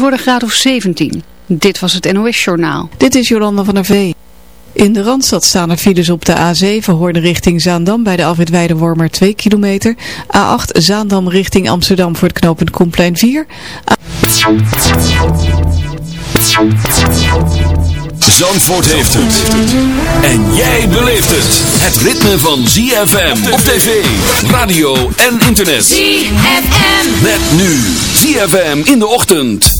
wordt een graad of 17. Dit was het NOS Journaal. Dit is Jolanda van der Vee. In de Randstad staan er files op de A7 Hoorn richting Zaandam bij de afrit Weidewormer 2 kilometer. A8 Zaandam richting Amsterdam voor het knooppunt Koenplein 4. Zandvoort heeft het. En jij beleeft het. Het ritme van ZFM op tv, radio en internet. ZFM. Met nu ZFM in de ochtend.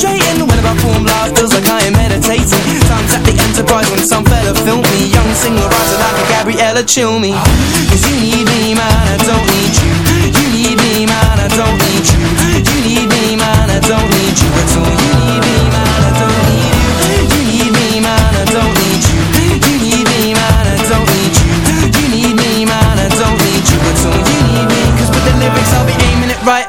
demonstrating Whenever I perform live feels like I am meditating. Times at the Enterprise when some fella filmed me. Young singer writer like a Gabriella Cilmi. Cause you need me man, I don't need you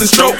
and stroke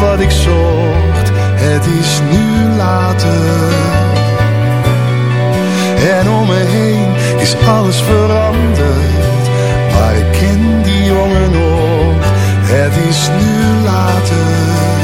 Wat ik zocht, het is nu later. En om me heen is alles veranderd, maar ik ken die jongen nog, het is nu later.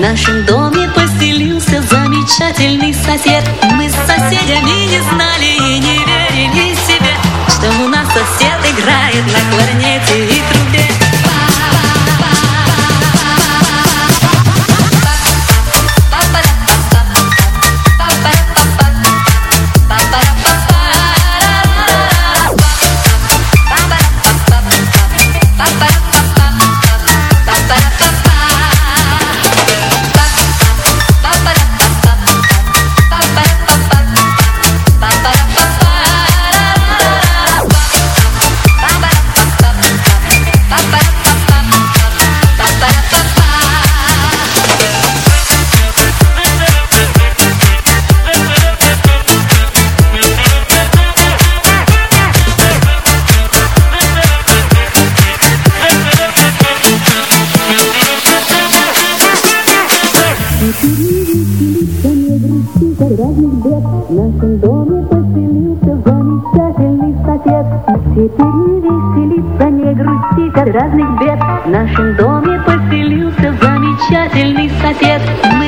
那声动 Никто не грустит от разных бед В нашем доме поселился замечательный сосед Теперь не веселится, не грустит от разных бед В нашем доме поселился замечательный сосед. Мы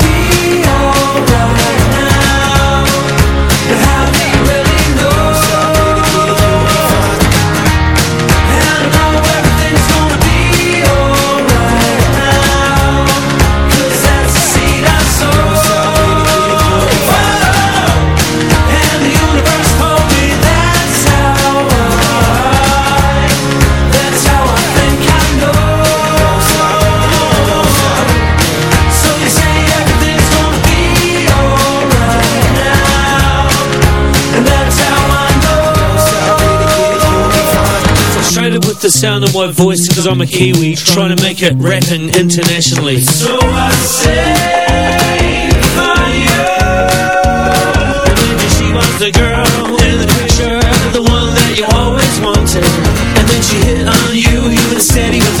the sound of my voice because I'm a Kiwi Trying to make it rapping internationally So I say for you. Maybe she was the girl in the picture The one that you always wanted And then she hit on you, you were steady with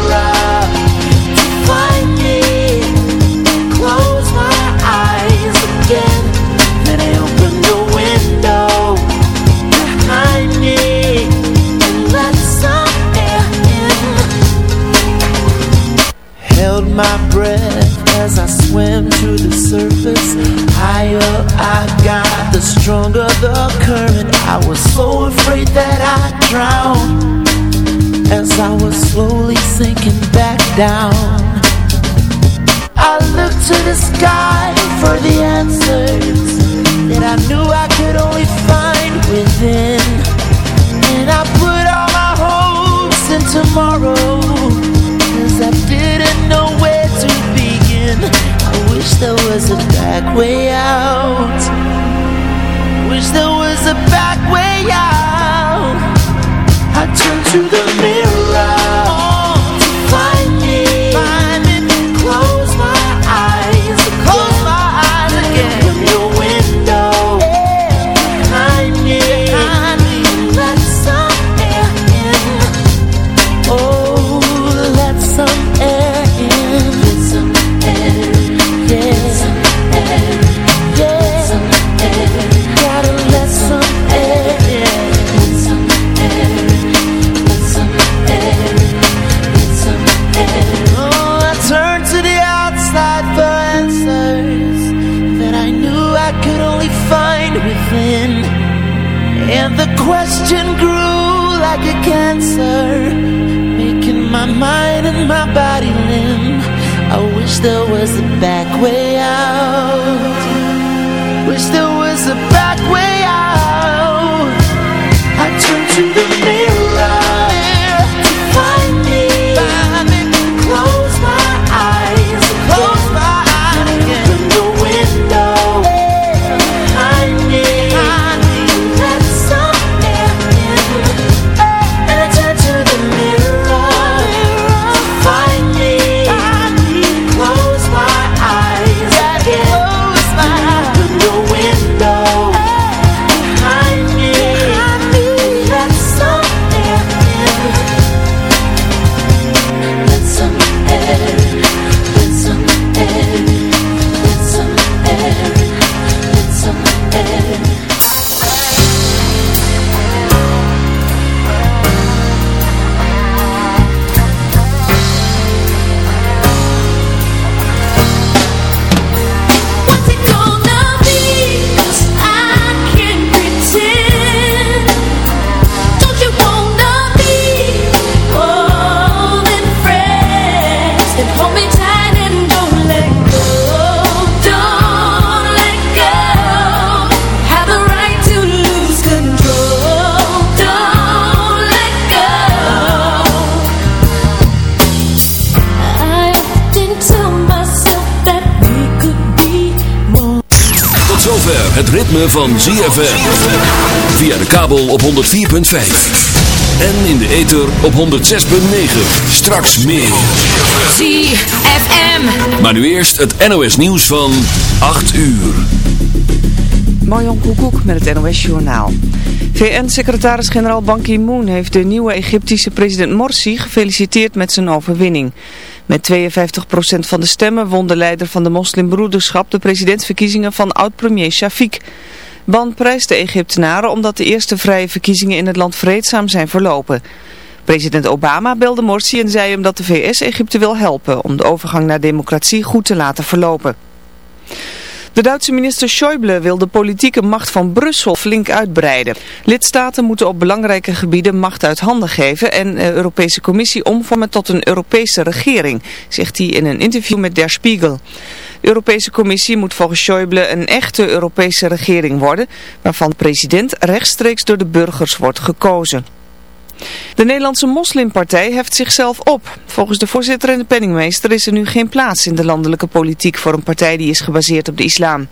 ZFM. Via de kabel op 104.5. En in de ether op 106.9. Straks meer. ZFM. Maar nu eerst het NOS nieuws van 8 uur. Marjon Koekoek met het NOS Journaal. VN-secretaris-generaal Ban Ki-moon heeft de nieuwe Egyptische president Morsi gefeliciteerd met zijn overwinning. Met 52% van de stemmen won de leider van de moslimbroederschap de presidentsverkiezingen van oud-premier Shafiq. Ban prijst de Egyptenaren omdat de eerste vrije verkiezingen in het land vreedzaam zijn verlopen. President Obama belde Morsi en zei hem dat de VS Egypte wil helpen om de overgang naar democratie goed te laten verlopen. De Duitse minister Schäuble wil de politieke macht van Brussel flink uitbreiden. Lidstaten moeten op belangrijke gebieden macht uit handen geven en de Europese Commissie omvormen tot een Europese regering, zegt hij in een interview met Der Spiegel. Europese Commissie moet volgens Schäuble een echte Europese regering worden, waarvan de president rechtstreeks door de burgers wordt gekozen. De Nederlandse moslimpartij heft zichzelf op. Volgens de voorzitter en de penningmeester is er nu geen plaats in de landelijke politiek voor een partij die is gebaseerd op de islam.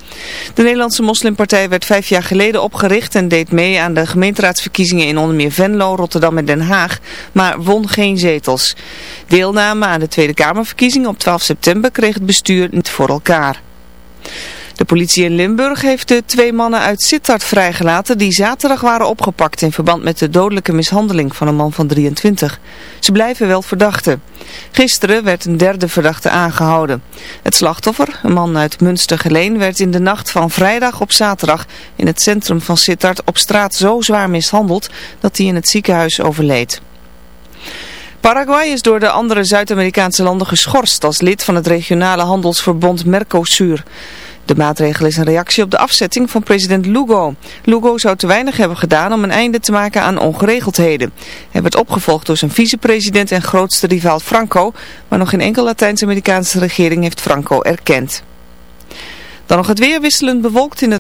De Nederlandse moslimpartij werd vijf jaar geleden opgericht en deed mee aan de gemeenteraadsverkiezingen in onder meer Venlo, Rotterdam en Den Haag, maar won geen zetels. Deelname aan de Tweede Kamerverkiezingen op 12 september kreeg het bestuur niet voor elkaar. De politie in Limburg heeft de twee mannen uit Sittard vrijgelaten die zaterdag waren opgepakt in verband met de dodelijke mishandeling van een man van 23. Ze blijven wel verdachten. Gisteren werd een derde verdachte aangehouden. Het slachtoffer, een man uit Münstergeleen, werd in de nacht van vrijdag op zaterdag in het centrum van Sittard op straat zo zwaar mishandeld dat hij in het ziekenhuis overleed. Paraguay is door de andere Zuid-Amerikaanse landen geschorst als lid van het regionale handelsverbond Mercosur. De maatregel is een reactie op de afzetting van president Lugo. Lugo zou te weinig hebben gedaan om een einde te maken aan ongeregeldheden. Hij werd opgevolgd door zijn vicepresident en grootste rivaal Franco, maar nog geen enkel Latijns-Amerikaanse regering heeft Franco erkend. Dan nog het weer wisselend bewolkt in het